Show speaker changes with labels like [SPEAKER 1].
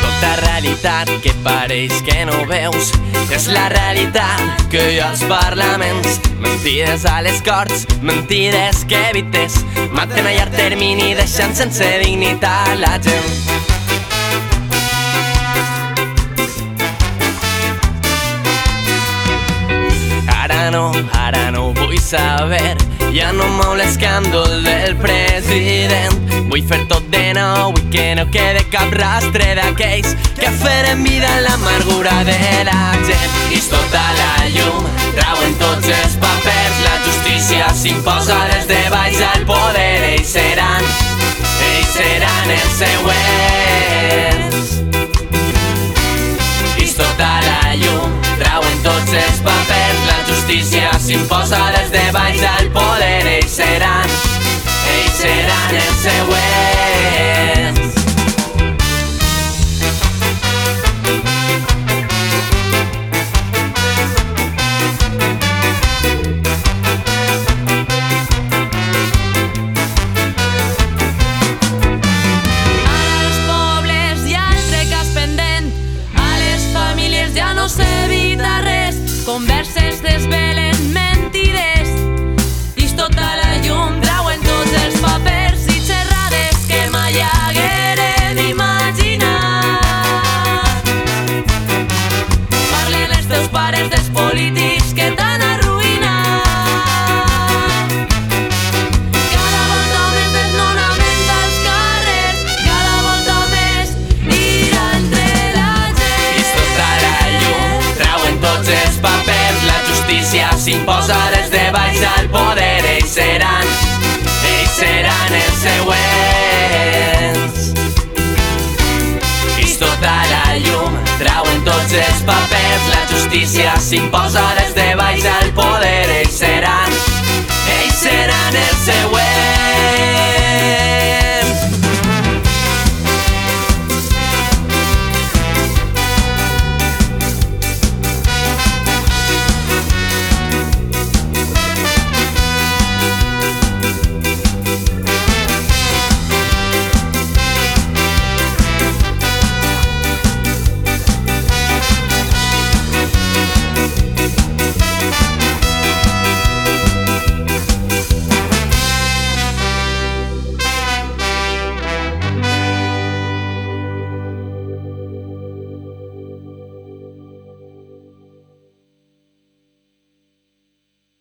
[SPEAKER 1] Tota realitat que pareix que no veus és la realitat que hi ha als parlaments. Mentides a les corts, mentides que evites. Maten a llarg termini deixant sense dignitat la gent Ara no, ara no ho vull saber Ja no mou l'escàndol del president Vull fer tot de nou i que no quede cap rastre d'aquells que feren vida en l'amargura de la gent I tota la llum, trauen tots els papers. La justícia s'imposa des de baix al poder. Ells seran, ells seran els següents. Vist tota la llum, trauen tots els papers justícia s'imposa des de baix al poder Ells seran,
[SPEAKER 2] converses desvelen
[SPEAKER 1] s'imposa des de baix al poder Ells seran, ells seran els següents. Vist tota la llum, trauen tots els papers La justícia s'imposa des de baix al poder Ells seran, ells seran els següents